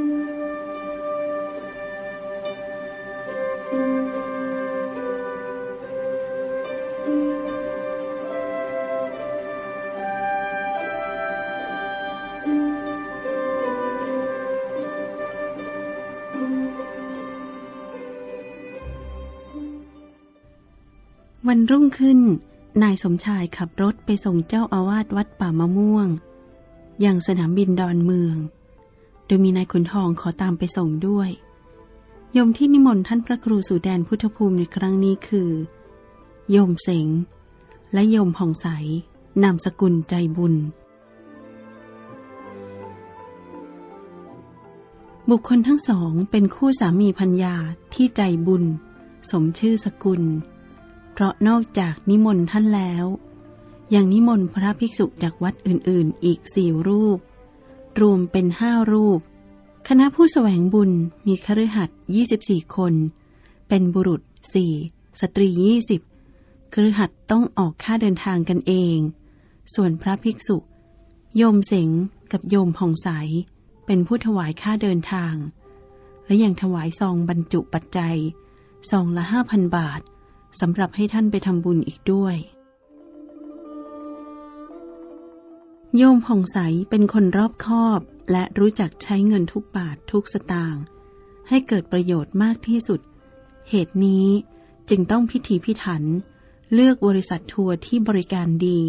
วันรุ่งขึ้น นายสมชายขับรถไปส่งเจ้าอาวาสวัดป่ามะม่วงยังสนามบินดอนเมือง โดยมีนายขุนทองขอตามไปส่งด้วยโยมที่นิมนต์ท่านพระครูสู่แดนพุทธภูมิในครั้งนี้คือ โยมเสง และโยมผ่องใส นามสกุลใจบุญ บุคคลทั้งสองเป็นคู่สามีพัญญาที่ใจบุญ สมชื่อสกุล เพราะนอกจากนิมนต์ท่านแล้ว ยังนิมนต์พระภิกษุจากวัดอื่นๆ อีกสี่รูป รวมเป็นห้ารูป คณะผู้แสวงบุญมีคฤหัสถ์24 คน เป็นบุรุษสี่สตรี 20 คฤหัสถ์ต้องออกค่าเดินทางกันเอง ส่วนพระภิกษุ โยมเสงกับโยมผ่องใส เป็นผู้ถวายค่าเดินทาง และยังถวายซองบรรจุปัจจัยซองละห้าพันบาทสำหรับให้ท่านไปทำบุญอีกด้วย โยมผ่องใสเป็นคนรอบคอบ และรู้จักใช้เงินทุกบาททุกสตางค์ให้เกิดประโยชน์มากที่สุด เหตุนี้จึงต้องพิถีพิถัน เลือกบริษัททัวร์ที่บริการดี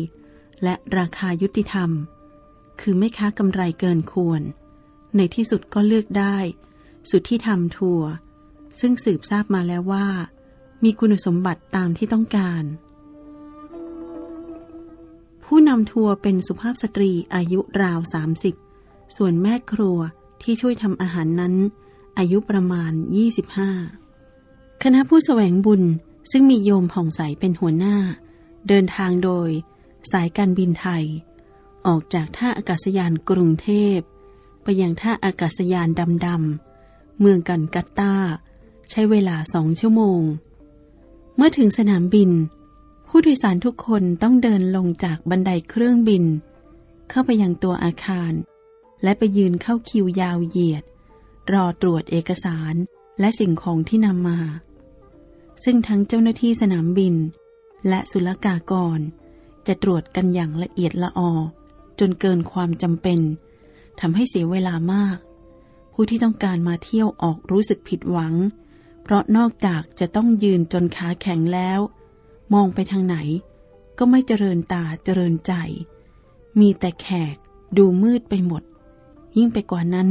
และราคายุติธรรม คือไม่ค้ากำไรเกินควร ในที่สุดก็เลือกได้ สุดที่ทำทัวร์ซึ่งสืบทราบมาแล้วว่า มีคุณสมบัติตามที่ต้องการ ผู้นำทัวร์เป็นสุภาพสตรีอายุราว 30 ส่วนแม่ครัวที่ช่วยทำอาหารนั้น อายุประมาณ 25 คณะผู้แสวงบุญซึ่งมีโยมผ่องใสเป็นหัวหน้า เดินทางโดย สายการบินไทย ออกจากท่าอากาศยานกรุงเทพ ไปยังท่าอากาศยานดำดำเมืองกันกัตตาใช้เวลาสองชั่วโมง เมื่อถึงสนามบิน ผู้โดยสารทุกคนต้องเดินลงจากบันไดเครื่องบิน เข้าไปยังตัวอาคาร และไปยืนเข้าคิวยาวเหยียด รอตรวจเอกสารและสิ่งของที่นำมา ซึ่งทั้งเจ้าหน้าที่สนามบิน และศุลกากร จะตรวจกันอย่างละเอียดละออ จนเกินความจำเป็นทำให้เสียเวลามาก ผู้ที่ต้องการมาเที่ยวออกรู้สึกผิดหวัง เพราะนอกจากจะต้องยืนจนขาแข็งแล้ว มองไปทางไหน ก็ไม่เจริญตาเจริญใจ มีแต่แขกดูมืดไปหมด ยิ่งไปกว่านั้น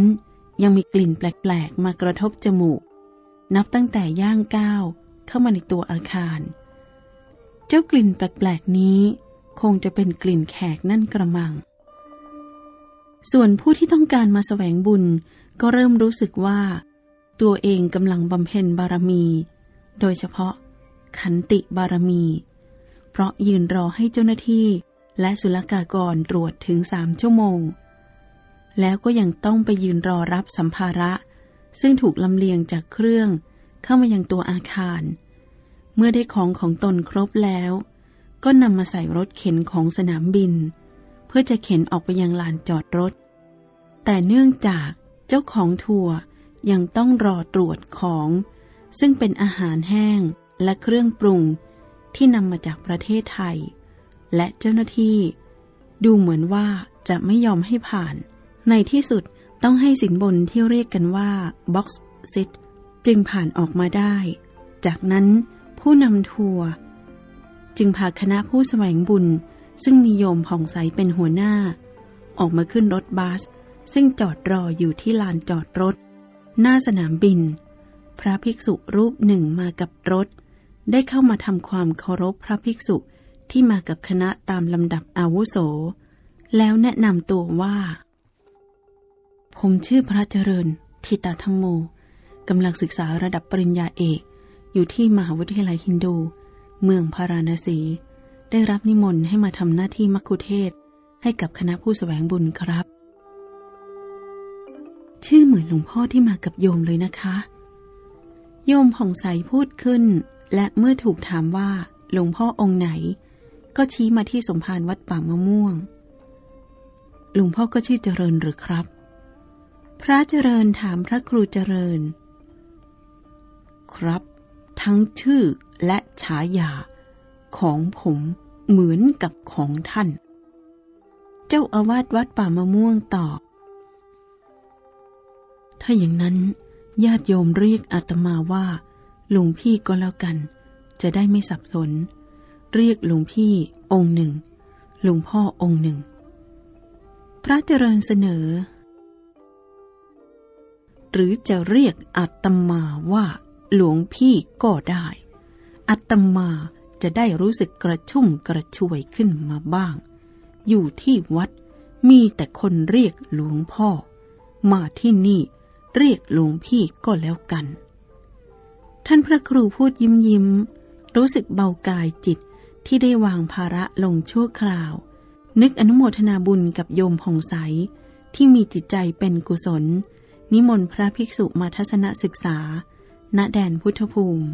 ยังมีกลิ่นแปลกๆ มากระทบจมูก นับตั้งแต่ย่างก้าวเข้ามาในตัวอาคาร เจ้ากลิ่นแปลกๆ นี้คงจะเป็นกลิ่นแขกนั่นกระมัง ส่วนผู้ที่ต้องการมาแสวงบุญก็เริ่มรู้สึกว่า ตัวเองกำลังบำเพ็ญบารมี โดยเฉพาะ ขันติบารมี เพราะยืนรอให้เจ้าหน้าที่และศุลกากรตรวจถึงสามชั่วโมง แล้วก็ยังต้องไปยืนรอรับสัมภาระ ซึ่งถูกลำเลียงจากเครื่อง เข้ามายังตัวอาคาร เมื่อได้ของของตนครบแล้ว ก็นำมาใส่รถเข็นของสนามบิน เพื่อจะเข็นออกไปยังลานจอดรถ แต่เนื่องจากเจ้าของทัวร์ยังต้องรอตรวจของ ซึ่งเป็นอาหารแห้ง และเครื่องปรุงที่นำมาจากประเทศไทย และเจ้าหน้าที่ ดูเหมือนว่าจะไม่ยอมให้ผ่าน ในที่สุดต้องให้สินบนที่เรียกกันว่า Box Sit จึงผ่านออกมาได้ จากนั้นผู้นำทัวร์จึงพาคณะผู้แสวงบุญ ซึ่งมีโยมผ่องใสเป็นหัวหน้า ออกมาขึ้นรถบัส ซึ่งจอดรออยู่ที่ลานจอดรถ หน้าสนามบิน พระภิกษุรูปหนึ่งมากับรถ ได้เข้ามาทำความเคารพพระภิกษุที่มากับคณะตามลำดับอาวุโส แล้วแนะนำตัวว่า ผมชื่อพระเจริญ ทิตาธรรมโมกำลังศึกษาระดับปริญญาเอก อยู่ที่มหาวิทยาลัยฮินดู เมืองพาราณสี ได้รับนิมนต์ให้มาทำหน้าที่มัคคุเทศให้กับคณะผู้สแสวงบุญครับ ชื่อเหมือนหลวงพ่อที่มากับโยมเลยนะคะ โยมผ่องใสพูดขึ้น และเมื่อถูกถามว่าหลวงพ่อองค์ไหน ก็ชี้มาที่สมภารวัดป่ามะม่วง หลวงพ่อก็ชื่อเจริญหรือครับ พระเจริญถามพระครูเจริญ ครับ ทั้งชื่อและฉายา ของผมเหมือนกับของท่าน เจ้าอาวาสวัดป่ามะม่วงตอบ ถ้าอย่างนั้นญาติโยมเรียกอาตมาว่า หลวงพี่ก็แล้วกัน จะได้ไม่สับสน เรียกหลวงพี่องค์หนึ่งหลวงพ่อองค์หนึ่ง พระเจริญเสนอ หรือจะเรียกอาตมาว่าหลวงพี่ก็ได้อาตมาจะได้รู้สึกกระชุ่มกระชวยขึ้นมาบ้าง อยู่ที่วัดมีแต่คนเรียกหลวงพ่อ มาที่นี่เรียกหลวงพี่ก็แล้วกัน ท่านพระครูพูดยิ้มยิ้ม รู้สึกเบากายจิตที่ได้วางภาระลงชั่วคราว นึกอนุโมทนาบุญกับโยมผ่องใส ที่มีจิตใจเป็นกุศล นิมนต์พระภิกษุมาทัศนศึกษา ณแดนพุทธภูมิ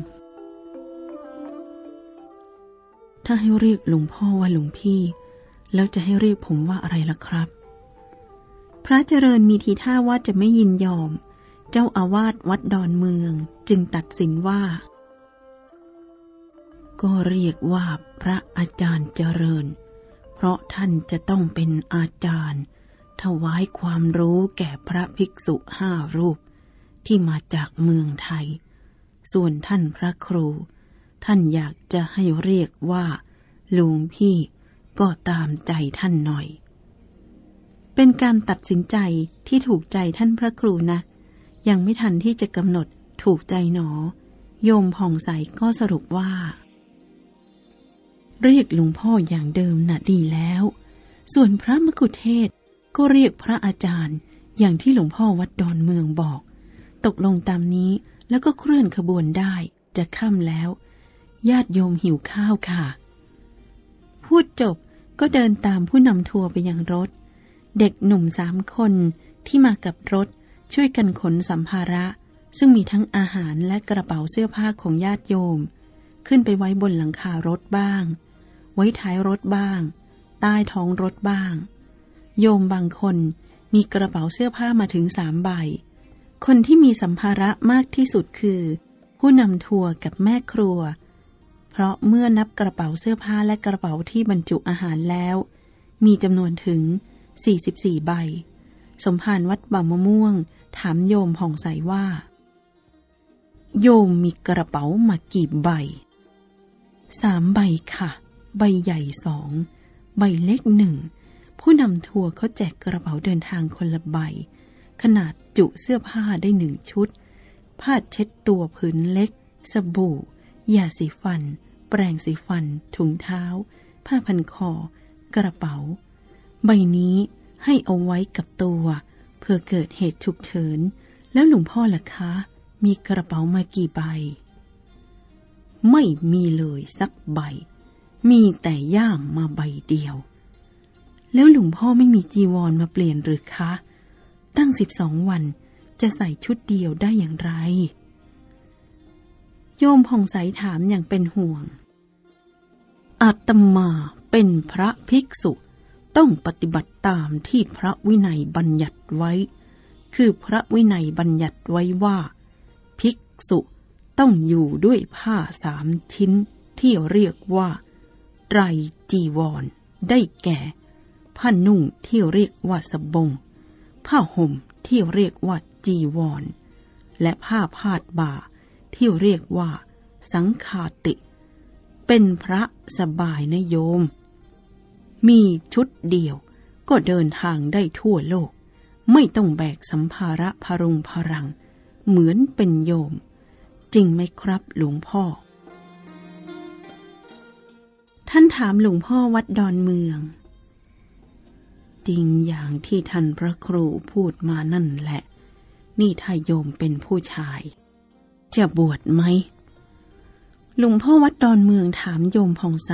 ถ้าให้เรียกหลวงพ่อว่าหลวงพี่ แล้วจะให้เรียกผมว่าอะไรล่ะครับ พระเจริญมีทีท่าว่าจะไม่ยินยอม เจ้าอาวาสวัดดอนเมือง จึงตัดสินว่า ก็เรียกว่าพระอาจารย์เจริญ เพราะท่านจะต้องเป็นอาจารย์ ถวายความรู้แก่พระภิกษุห้ารูป ที่มาจากเมืองไทย ส่วนท่านพระครู ท่านอยากจะให้เรียกว่าลุงพี่ก็ตามใจท่านหน่อย เป็นการตัดสินใจที่ถูกใจท่านพระครูนะ ยังไม่ทันที่จะกำหนด ถูกใจหนอ โยมผ่องใสก็สรุปว่า เรียกหลวงพ่ออย่างเดิมน่ะดีแล้ว ส่วนพระมกุเทศก็เรียกพระอาจารย์ อย่างที่หลวงพ่อวัดดอนเมืองบอก ตกลงตามนี้แล้วก็เคลื่อนขบวนได้จะค่ำแล้ว ญาติโยมหิวข้าวค่ะ พูดจบก็เดินตามผู้นำทัวร์ไปยังรถ เด็กหนุ่มสามคนที่มากับรถช่วยกันขนสัมภาระ ซึ่งมีทั้งอาหารและกระเป๋าเสื้อผ้าของญาติโยม ขึ้นไปไว้บนหลังคารถบ้าง ไว้ท้ายรถบ้าง ใต้ท้องรถบ้าง โยมบางคนมีกระเป๋าเสื้อผ้ามาถึงสามใบ คนที่มีสัมภาระมากที่สุดคือ ผู้นำทัวร์กับแม่ครัว เพราะเมื่อนับกระเป๋าเสื้อผ้าและกระเป๋าที่บรรจุอาหารแล้ว มีจำนวนถึง 44 ใบ สมภารวัดบ่ามะม่วง ถามโยมผ่องใสว่า โยมมีกระเป๋ามากี่ใบ สามใบค่ะ ใบใหญ่สอง ใบเล็กหนึ่ง ผู้นำทัวร์เขาแจกกระเป๋าเดินทางคนละใบ ขนาดจุเสื้อผ้าได้หนึ่งชุด ผ้าเช็ดตัวผืนเล็ก สบู่ ยาสีฟัน แปรงสีฟัน ถุงเท้า ผ้าพันคอ กระเป๋า ใบนี้ให้เอาไว้กับตัว เพื่อเกิดเหตุฉุกเฉิน แล้วหลวงพ่อล่ะคะ มีกระเป๋ามากี่ใบ ไม่มีเลยสักใบ มีแต่ย่ามมาใบเดียว แล้วหลวงพ่อไม่มีจีวรมาเปลี่ยนหรือคะ ตั้งสิบสองวันจะใส่ชุดเดียวได้อย่างไร โยมผ่องใสถามอย่างเป็นห่วง อาตมาเป็นพระภิกษุต้องปฏิบัติตามที่พระวินัยบัญญัติไว้ คือพระวินัยบัญญัติไว้ว่า ษุต้องอยู่ด้วยผ้าสามชิ้นที่เรียกว่าไรจีวร ได้แก่ ผ้านุ่งที่เรียกว่าสบง ผ้าห่มที่เรียกว่าจีวร และผ้าพาดบ่าที่เรียกว่า สังคาติ เป็นพระสบายนโยม มีชุดเดียวก็เดินทางได้ทั่วโลก ไม่ต้องแบกสัมภาระพรุงพรัง เหมือนเป็นโยม จริงไหมครับ หลวงพ่อ ท่านถามหลวงพ่อวัดดอนเมือง จริงอย่างที่ท่านพระครูพูดมานั่นแหละ นี่ถ้าโยมเป็นผู้ชาย จะบวชไหมหลวงพ่อวัดดอนเมืองถามโยมผ่องใส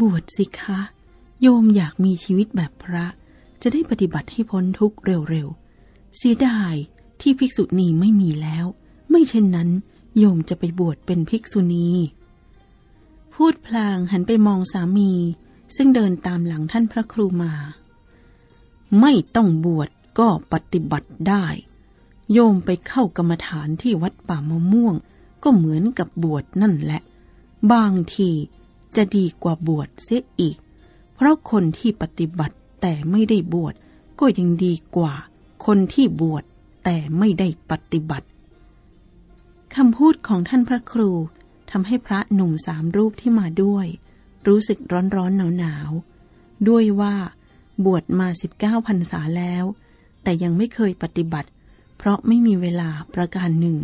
บวชสิคะ โยมอยากมีชีวิตแบบพระ จะได้ปฏิบัติให้พ้นทุกข์เร็วๆ เสียดายที่ภิกษุณีไม่มีแล้ว ไม่เช่นนั้น โยมจะไปบวชเป็นภิกษุณี พูดพลางหันไปมองสามี ซึ่งเดินตามหลังท่านพระครูมา ไม่ต้องบวชก็ปฏิบัติได้ โยมไปเข้ากรรมฐานที่วัดป่ามะม่วง ก็เหมือนกับบวชนั่นแหละ บางทีจะดีกว่าบวชเสียอีก เพราะคนที่ปฏิบัติแต่ไม่ได้บวชก็ยังดีกว่า คนที่บวชแต่ไม่ได้ปฏิบัติ คำพูดของท่านพระครูทำให้พระหนุ่มสามรูปที่มาด้วย รู้สึกร้อนร้อนหนาวหนาวด้วยว่าบวชมาสิบเก้าพรรษาแล้ว แต่ยังไม่เคยปฏิบัติ เพราะไม่มีเวลาประการหนึ่ง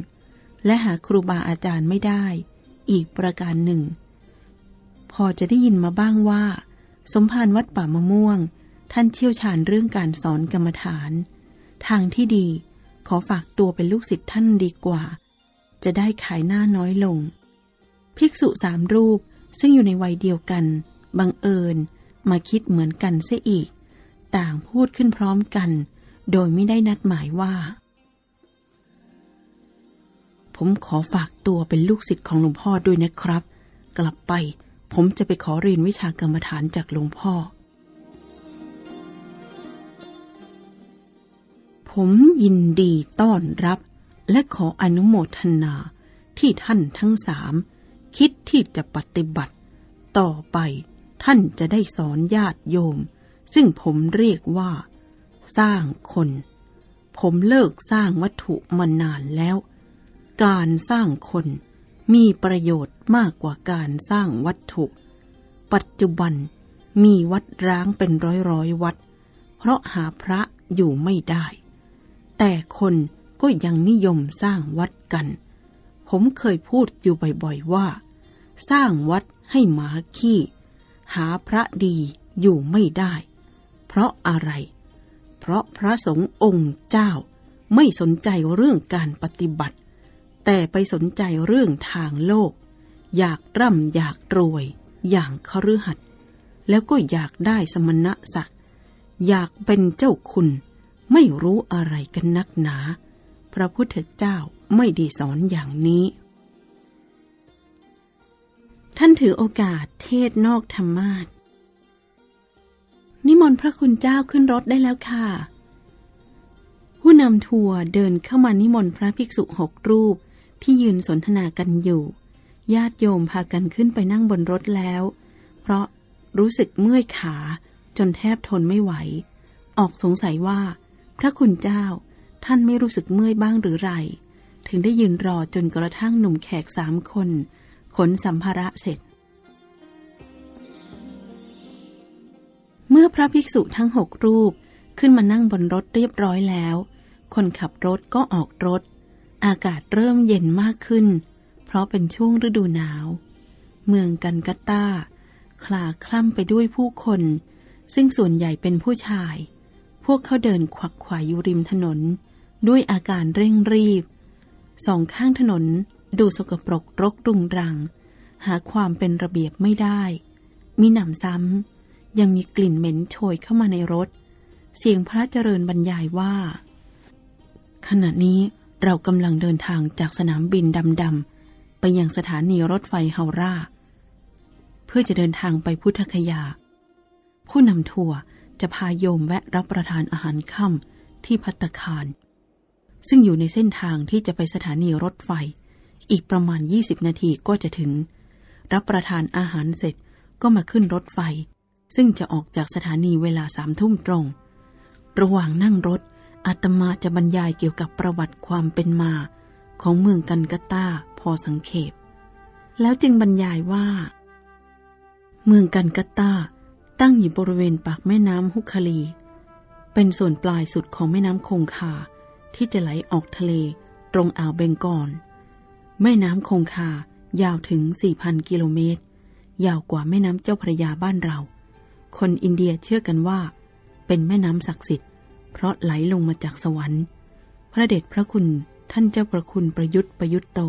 และหาครูบาอาจารย์ไม่ได้ อีกประการหนึ่ง พอจะได้ยินมาบ้างว่า สมภารวัดป่ามะม่วง ท่านเชี่ยวชาญเรื่องการสอนกรรมฐาน ทางที่ดีขอฝากตัวเป็นลูกศิษย์ท่านดีกว่า จะได้ขายหน้าน้อยลง ภิกษุสามรูปซึ่งอยู่ในวัยเดียวกัน บังเอิญมาคิดเหมือนกันเสียอีก ต่างพูดขึ้นพร้อมกัน โดยไม่ได้นัดหมายว่า ผมขอฝากตัวเป็นลูกศิษย์ของหลวงพ่อด้วยนะครับ กลับไปผมจะไปขอเรียนวิชากรรมฐานจากหลวงพ่อ ผมยินดีต้อนรับ และขออนุโมทนาที่ท่านทั้งสาม คิดที่จะปฏิบัติ ต่อไปท่านจะได้สอนญาติโยม ซึ่งผมเรียกว่า สร้างคน ผมเลิกสร้างวัตถุมานานแล้ว การสร้างคนมีประโยชน์มากกว่าการสร้างวัตถุ ปัจจุบันมีวัดร้างเป็นร้อยร้อยวัด เพราะหาพระอยู่ไม่ได้ แต่คน ก็ยังนิยมสร้างวัดกัน ผมเคยพูดอยู่บ่อยๆว่า สร้างวัดให้หมาขี้ หาพระดีอยู่ไม่ได้ เพราะอะไร เพราะพระสงฆ์องค์เจ้าไม่สนใจเรื่องการปฏิบัติ แต่ไปสนใจเรื่องทางโลก อยากร่ำอยากรวย อย่างคฤหัสถ์แล้วก็อยากได้สมณศักดิ์อยากเป็นเจ้าคุณ ไม่รู้อะไรกันนักหนา ระพุทธเจ้าไม่ได้สอนอย่างนี้ ท่านถือโอกาสเทศนอกธรรมาทนิมนต์พระคุณเจ้าขึ้นรถได้แล้วค่ะ ผู้นำทัวร์เดินเข้ามานิมนต์พระภิกษุหกรูปที่ยืนสนทนากันอยู่ ญาติโยมพากันขึ้นไปนั่งบนรถแล้ว เพราะรู้สึกเมื่อยขาจนแทบทนไม่ไหว ออกสงสัยว่า พระคุณเจ้า ท่านไม่รู้สึกเมื่อยบ้างหรือไร ถึงได้ยืนรอจนกระทั่งหนุ่มแขกสามคน ขนสัมภาระเสร็จ เมื่อพระภิกษุทั้งหกรูปขึ้นมานั่งบนรถเรียบร้อยแล้ว คนขับรถก็ออกรถ อากาศเริ่มเย็นมากขึ้น เพราะเป็นช่วงฤดูหนาว เมืองกันกัตตาคลาคล่ำไปด้วยผู้คน ซึ่งส่วนใหญ่เป็นผู้ชาย พวกเขาเดินขวักขวายอยู่ริมถนน ด้วยอาการเร่งรีบ สองข้างถนนดูสกปรกรกรุงรัง หาความเป็นระเบียบไม่ได้ มีหนำซ้ำ ยังมีกลิ่นเหม็นโชยเข้ามาในรถ เสียงพระเจริญบรรยายว่า ขณะนี้เรากำลังเดินทางจากสนามบินดำๆไปยังสถานีรถไฟเฮารา เพื่อจะเดินทางไปพุทธคยา ผู้นำทัวร์จะพาโยมแวะรับประทานอาหารค่ำที่พัตคาร ซึ่งอยู่ในเส้นทางที่จะไปสถานีรถไฟ อีกประมาณ 20 นาทีก็จะถึง รับประทานอาหารเสร็จก็มาขึ้นรถไฟ ซึ่งจะออกจากสถานีเวลาสามทุ่มตรง ระหว่างนั่งรถอาตมาจะบรรยายเกี่ยวกับประวัติความเป็นมา ของเมืองกันกตาพอสังเขป แล้วจึงบรรยายว่า เมืองกันกตาตั้งอยู่บริเวณปากแม่น้ำฮุคาลี เป็นส่วนปลายสุดของแม่น้ำคงคา ที่จะไหลออกทะเลตรงอ่าวเบงกอลแม่น้ำคงคายาวถึง 4,000 กิโลเมตร ยาวกว่าแม่น้ำเจ้าพระยาบ้านเรา คนอินเดียเชื่อกันว่า เป็นแม่น้ำศักดิ์สิทธิ์ เพราะไหลลงมาจากสวรรค์ พระเดชพระคุณท่านเจ้าประคุณประยุทธ์ประยุทธ์โต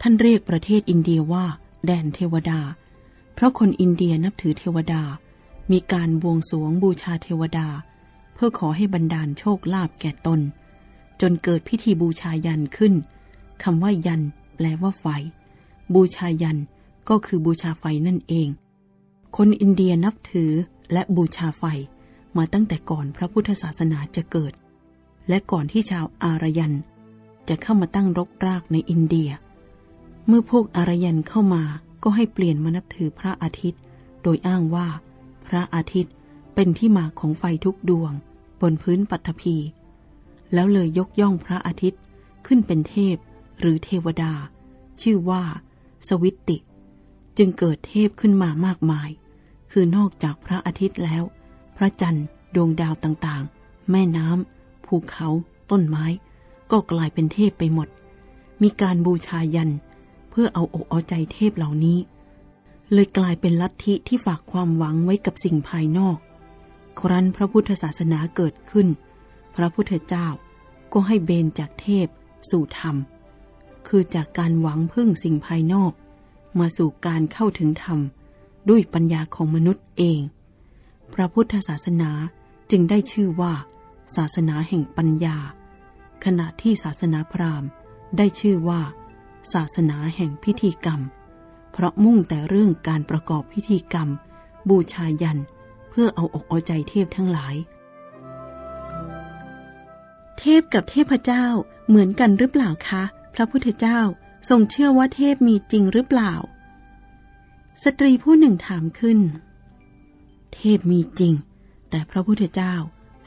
ท่านเรียกประเทศอินเดียว่า แดนเทวดา เพราะคนอินเดียนับถือเทวดา มีการบวงสรวงบูชาเทวดา เพื่อขอให้บรรดาลโชคลาภแก่ตน จนเกิดพิธีบูชายันขึ้นคำว่ายัน แปลว่าไฟ บูชายันก็คือบูชาไฟนั่นเอง คนอินเดียนับถือและบูชาไฟมาตั้งแต่ก่อนพระพุทธศาสนาจะเกิด และก่อนที่ชาวอารยัน จะเข้ามาตั้งรกรากในอินเดีย เมื่อพวกอารยันเข้ามาก็ให้เปลี่ยนมานับถือพระอาทิตย์ โดยอ้างว่า พระอาทิตย์ เป็นที่มาของไฟทุกดวง บนพื้นปัตภีแล้วเลยยกย่องพระอาทิตย์ขึ้นเป็นเทพหรือเทวดา ชื่อว่า สวิตติ จึงเกิดเทพขึ้นมามากมาย คือนอกจากพระอาทิตย์แล้ว พระจันทร์ดวงดาวต่างๆ แม่น้ำภูเขา ต้นไม้ ก็กลายเป็นเทพไปหมด มีการบูชายัน เพื่อเอาอกเอาใจเทพเหล่านี้ เลยกลายเป็นลัทธิที่ฝากความหวังไว้กับสิ่งภายนอก ครั้นพระพุทธศาสนาเกิดขึ้น พระพุทธเจ้าก็ให้เบนจากเทพสู่ธรรม คือจากการหวังพึ่งสิ่งภายนอก มาสู่การเข้าถึงธรรม ด้วยปัญญาของมนุษย์เอง พระพุทธศาสนาจึงได้ชื่อว่า ศาสนาแห่งปัญญา ขณะที่ศาสนาพราหมณ์ได้ชื่อว่า ศาสนาแห่งพิธีกรรม เพราะมุ่งแต่เรื่องการประกอบพิธีกรรม บูชายัน เพื่อเอาอกเอาใจเทพทั้งหลาย เทพกับเทพเจ้าเหมือนกันหรือเปล่าคะ พระพุทธเจ้าทรงเชื่อว่าเทพมีจริงหรือเปล่า สตรีผู้หนึ่งถามขึ้น เทพมีจริง แต่พระพุทธเจ้า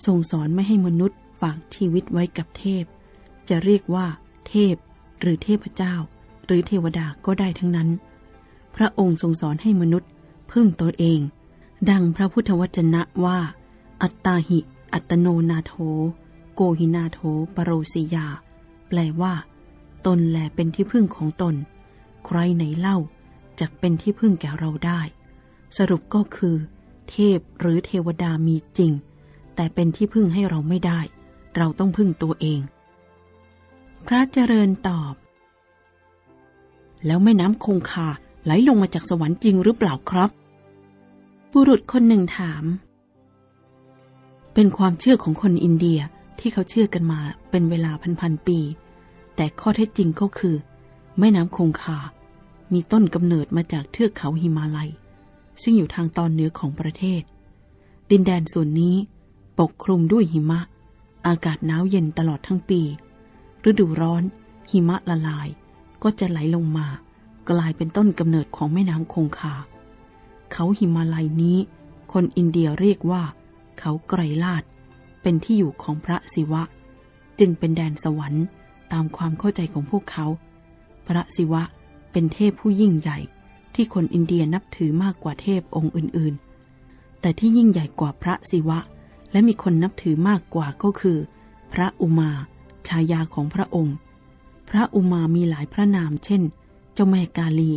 ทรงสอนไม่ให้มนุษย์ฝากชีวิตไว้กับเทพ จะเรียกว่า เทพ หรือเทพเจ้า หรือเทวดาก็ได้ทั้งนั้น พระองค์ทรงสอนให้มนุษย์ พึ่งตัวเอง ดังพระพุทธวจนะว่า อัตตาหิ อัตโนนาโถ โกหินาโถปโรสิยา แปลว่า ตนแลเป็นที่พึ่งของตน ใครไหนเล่าจะเป็นที่พึ่งแก่เราได้ สรุปก็คือ เทพหรือเทวดามีจริง แต่เป็นที่พึ่งให้เราไม่ได้ เราต้องพึ่งตัวเอง พระเจริญตอบ แล้วแม่น้ำคงคาไหลลงมาจากสวรรค์จริงหรือเปล่าครับ บุรุษคนหนึ่งถาม เป็นความเชื่อของคนอินเดียที่เขาเชื่อกันมาเป็นเวลาพันๆปี แต่ข้อเท็จจริงก็คือ แม่น้ำคงคา มีต้นกำเนิดมาจากเทือกเขาหิมาลัย ซึ่งอยู่ทางตอนเหนือของประเทศ ดินแดนส่วนนี้ปกคลุมด้วยหิมะ อากาศหนาวเย็นตลอดทั้งปี ฤดูร้อน หิมะละลาย ก็จะไหลลงมา กลายเป็นต้นกำเนิดของแม่น้ำคงคา เขาหิมาลัยนี้ คนอินเดียเรียกว่า เขาไกรลาดเป็นที่อยู่ของพระศิวะ จึงเป็นแดนสวรรค์ตามความเข้าใจของพวกเขา พระศิวะเป็นเทพผู้ยิ่งใหญ่ที่คนอินเดียนับถือมากกว่าเทพองค์อื่นๆ แต่ที่ยิ่งใหญ่กว่าพระศิวะ และมีคนนับถือมากกว่าก็คือ พระอุมา ชายาของพระองค์ พระอุมามีหลายพระนาม เช่น เจ้าแม่กาลี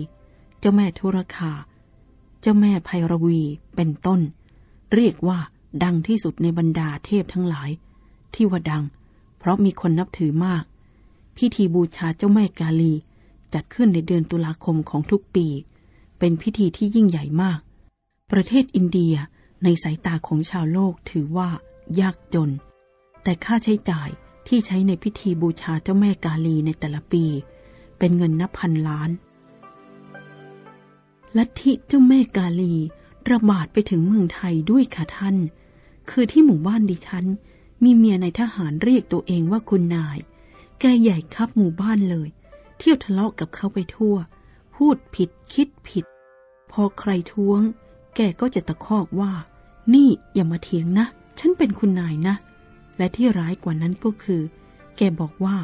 เจ้าแม่ทุรคา เจ้าแม่ไพรวีเป็นต้น เรียกว่าดังที่สุดในบรรดาเทพทั้งหลาย ที่ว่าดัง เพราะมีคนนับถือมาก พิธีบูชาเจ้าแม่กาลี จัดขึ้นในเดือนตุลาคมของทุกปี เป็นพิธีที่ยิ่งใหญ่มาก ประเทศอินเดียในสายตาของชาวโลกถือว่ายากจน แต่ค่าใช้จ่ายที่ใช้ในพิธีบูชาเจ้าแม่กาลีในแต่ละปี เป็นเงินนับพันล้าน ลัทธิเจ้าแม่กาลี ระบาดไปถึงเมืองไทยด้วยค่ะท่าน คือที่หมู่บ้านดิฉัน มีเมียในทหารเรียกตัวเองว่าคุณนาย แกใหญ่ครับหมู่บ้านเลย เที่ยวทะเลาะกับเขาไปทั่ว พูดผิดคิดผิด พอใครท้วง แกก็จะตะคอกว่า นี่อย่ามาเถียงนะ ฉันเป็นคุณนายนะ และที่ร้ายกว่านั้นก็คือ แกบอกว่า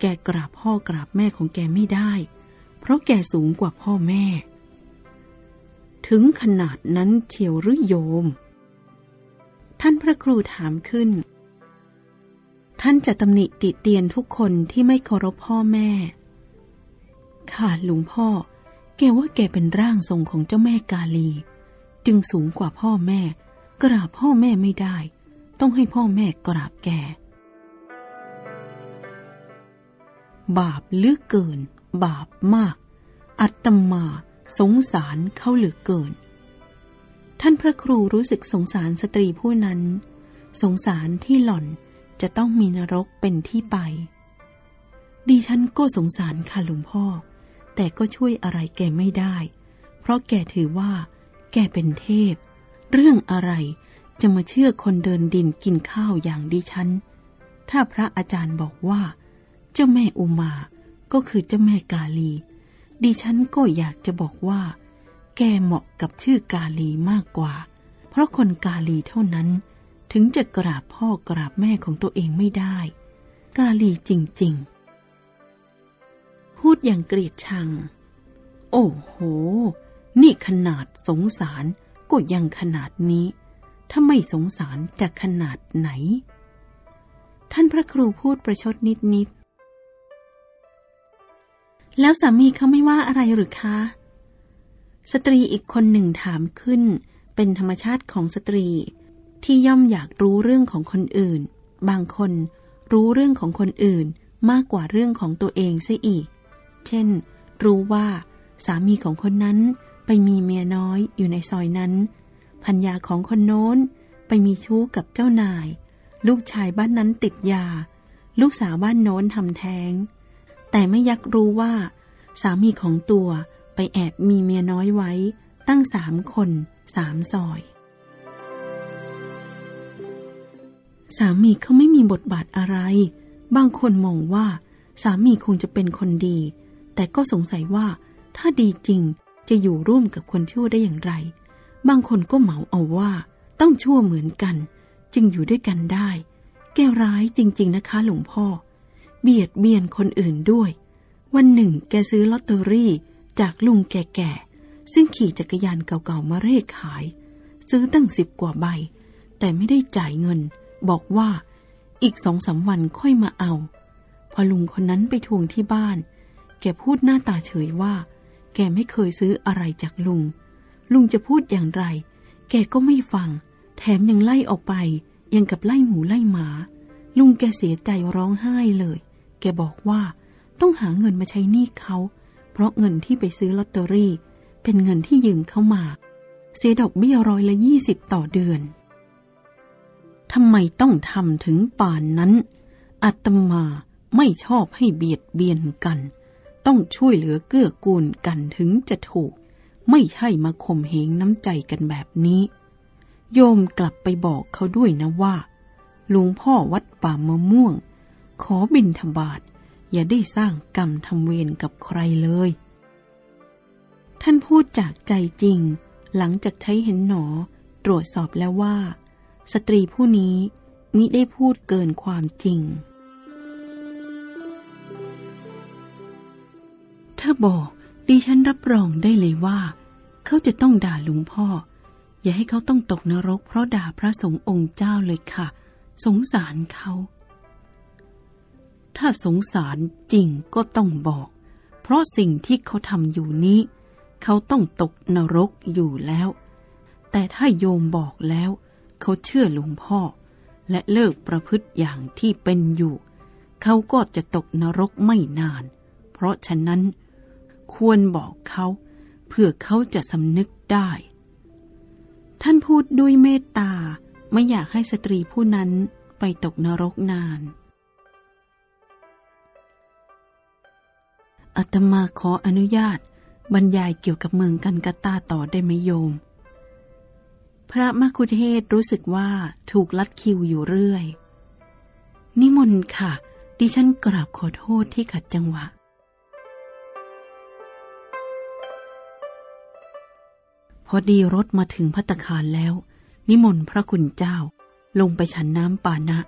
แกกราบพ่อกราบแม่ของแกไม่ได้ เพราะแกสูงกว่าพ่อแม่ ถึงขนาดนั้นเชียวหรือโยม ท่านพระครูถามขึ้น ท่านจะตำหนิติเตียนทุกคนที่ไม่เคารพพ่อแม่ ค่ะหลวงพ่อ แกว่าแกเป็นร่างทรงของเจ้าแม่กาลี จึงสูงกว่าพ่อแม่ กราบพ่อแม่ไม่ได้ ต้องให้พ่อแม่กราบแก บาปเลือเกิน บาปมาก อัตมา สงสารเขาเหลือเกิน ท่านพระครูรู้สึกสงสารสตรีผู้นั้น สงสารที่หล่อนจะต้องมีนรกเป็นที่ไป ดิฉันก็สงสารค่ะหลวงพ่อ แต่ก็ช่วยอะไรแกไม่ได้ เพราะแกถือว่า แกเป็นเทพ เรื่องอะไรจะมาเชื่อคนเดินดินกินข้าวอย่างดิฉัน ถ้าพระอาจารย์บอกว่า เจ้าแม่อุมา ก็คือเจ้าแม่กาลี ดิฉันก็อยากจะบอกว่า แกเหมาะกับชื่อกาลีมากกว่า เพราะคนกาลีเท่านั้น ถึงจะกราบพ่อกราบแม่ของตัวเองไม่ได้ กาลีจริงๆ พูดอย่างเกลียดชัง โอ้โห นี่ขนาดสงสารก็ยังขนาดนี้ ถ้าไม่สงสารจะขนาดไหน ท่านพระครูพูดประชดนิดนิด แล้วสามีเขาไม่ว่าอะไรหรือคะ สตรีอีกคนหนึ่งถามขึ้น เป็นธรรมชาติของสตรีที่ย่อมอยากรู้เรื่องของคนอื่น บางคนรู้เรื่องของคนอื่นมากกว่าเรื่องของตัวเองซะอีก เช่น รู้ว่าสามีของคนนั้นไปมีเมียน้อยอยู่ในซอยนั้นพัญญาของคนโน้นไปมีชู้กับเจ้านาย ลูกชายบ้านนั้นติดยา ลูกสาวบ้านโน้นทำแท้ง แต่ไม่ยักรู้ว่า สามีของตัวไปแอบมีเมียน้อยไว้ ตั้งสามคนสามซอย สามีเขาไม่มีบทบาทอะไร บางคนมองว่า สามีคงจะเป็นคนดี แต่ก็สงสัยว่า ถ้าดีจริงจะอยู่ร่วมกับคนชั่วได้อย่างไร บางคนก็เหมาเอาว่า ต้องชั่วเหมือนกัน จึงอยู่ด้วยกันได้ แกร้ายจริง ๆ นะคะหลวงพ่อ เบียดเบียนคนอื่นด้วย วันหนึ่งแกซื้อลอตเตอรี่จากลุงแก่ๆ ซึ่งขี่จักรยานเก่าๆ มาเร่ขาย ซื้อตั้งสิบกว่าใบ แต่ไม่ได้จ่ายเงิน บอกว่าอีกสองสาวันค่อยมาเอา พอลุงคนนั้นไปทวงที่บ้าน แกพูดหน้าตาเฉยว่า แกไม่เคยซื้ออะไรจากลุง ลุงจะพูดอย่างไร แกก็ไม่ฟัง แถมยังไล่ออกไป ยังกับไล่หมูไล่หมา ลุงแกเสียใจร้องไห้เลย แกบอกว่าต้องหาเงินมาใช้หนี้เขา เพราะเงินที่ไปซื้อลอตเตอรี่ เป็นเงินที่ยืมเข้ามา เสียดอกเบี้ยร้อยละยี่สิบต่อเดือนทำไมต้องทำถึงป่านนั้นอัตมาไม่ชอบให้เบียดเบียนกัน ต้องช่วยเหลือเกื้อกูลกันถึงจะถูก ไม่ใช่มาข่มเหงน้ำใจกันแบบนี้ โยมกลับไปบอกเขาด้วยนะว่าหลวงพ่อวัดป่ามะม่วง ขอบินธบาตอย่าได้สร้างกรรมทำเวรกับใครเลย ท่านพูดจากใจจริง หลังจากใช้เห็นหนอ ตรวจสอบแล้วว่า สตรีผู้นี้มิได้พูดเกินความจริงถ้าบอกดิฉันรับรองได้เลยว่า เขาจะต้องด่าลุงพ่อ อย่าให้เขาต้องตกนรกเพราะด่าพระสงฆ์องค์เจ้าเลยค่ะ สงสารเขา ถ้าสงสารจริงก็ต้องบอก เพราะสิ่งที่เขาทำอยู่นี้ เขาต้องตกนรกอยู่แล้ว แต่ถ้าโยมบอกแล้ว เขาเชื่อลุงพ่อ และเลิกประพฤติอย่างที่เป็นอยู่ เขาก็จะตกนรกไม่นาน เพราะฉะนั้น ควรบอกเขาเพื่อเขาจะสำนึกได้ ท่านพูดด้วยเมตตาไม่อยากให้สตรีผู้นั้นไปตกนรกนาน อัตมาขออนุญาต บรรยายเกี่ยวกับเมืองกันกตาต่อได้ไหมโยม พระมคุเทศรู้สึกว่าถูกลัดคิวอยู่เรื่อย นิมนต์ค่ะ ดิฉันกราบขอโทษที่ขัดจังหวะ พอดีรถมาถึงพัตคารแล้ว นิมนต์พระคุณเจ้า ลงไปฉันน้ำปานะ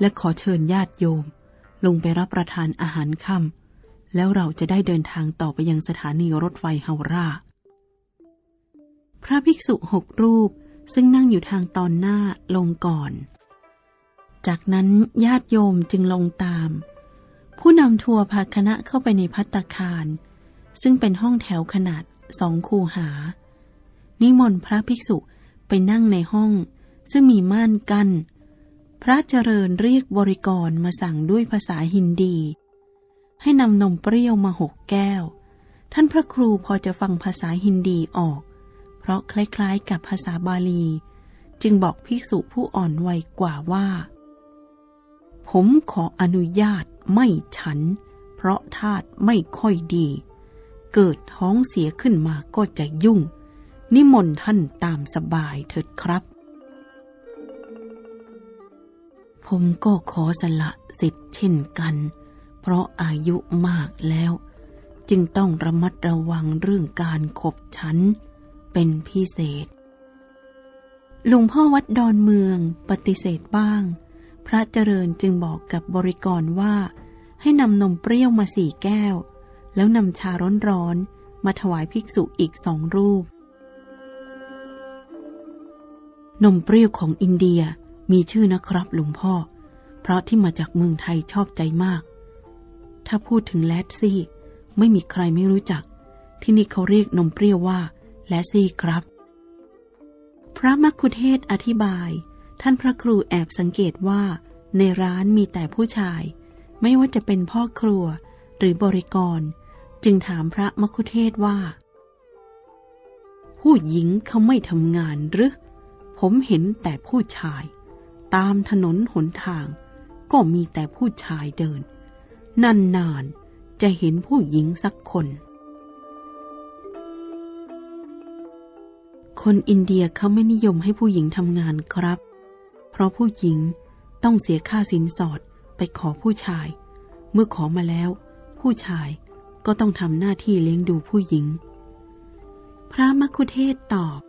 และขอเชิญญาติโยม ลงไปรับประทานอาหารค่ำ แล้วเราจะได้เดินทางต่อไปยังสถานีรถไฟเฮารา พระภิกษุหกรูปซึ่งนั่งอยู่ทางตอนหน้าลงก่อน จากนั้นญาติโยมจึงลงตาม ผู้นำทัวร์พาคณะเข้าไปในพัตคาร ซึ่งเป็นห้องแถวขนาดสองคูหา นิมนต์พระภิกษุไปนั่งในห้อง ซึ่งมีม่านกัน้นพระเจริญเรียกบริกรมาสั่งด้วยภาษาฮินดี ให้นำนมเปรี้ยวมาหกแก้ว ท่านพระครูพอจะฟังภาษาฮินดีออก เพราะคล้ายๆกับภาษาบาลี จึงบอกภิกษุผู้อ่อนวัยกว่าว่า ผมขออนุญาตไม่ฉัน เพราะธาตุไม่ค่อยดี เกิดท้องเสียขึ้นมาก็จะยุ่ง นิมนต์ท่านตามสบายเถิดครับผมก็ขอสละสิทธิ์เช่นกัน เพราะอายุมากแล้ว จึงต้องระมัดระวังเรื่องการขบฉันเป็นพิเศษหลวงพ่อวัดดอนเมืองปฏิเสธบ้าง พระเจริญจึงบอกกับบริกรว่า ให้นำนมเปรี้ยวมาสี่แก้ว แล้วนำชาร้อนๆมาถวายภิกษุอีกสองรูป นมเปรี้ยวของอินเดียมีชื่อนะครับหลวงพ่อ เพราะที่มาจากเมืองไทยชอบใจมาก ถ้าพูดถึงแลดซี่ ไม่มีใครไม่รู้จัก ที่นี่เขาเรียกนมเปรี้ยวว่าแลดซี่ครับ พระมัคคุเทศอธิบาย ท่านพระครูแอบสังเกตว่า ในร้านมีแต่ผู้ชาย ไม่ว่าจะเป็นพ่อครัว หรือบริกร จึงถามพระมัคคุเทศว่า ผู้หญิงเขาไม่ทำงานหรือ ผมเห็นแต่ผู้ชาย ตามถนนหนทาง ก็มีแต่ผู้ชายเดิน นานๆจะเห็นผู้หญิงสักคน คนอินเดียเขาไม่นิยมให้ผู้หญิงทำงานครับ เพราะผู้หญิงต้องเสียค่าสินสอดไปขอผู้ชาย เมื่อขอมาแล้ว ผู้ชายก็ต้องทำหน้าที่เลี้ยงดูผู้หญิง พระมัคคุเทศตอบ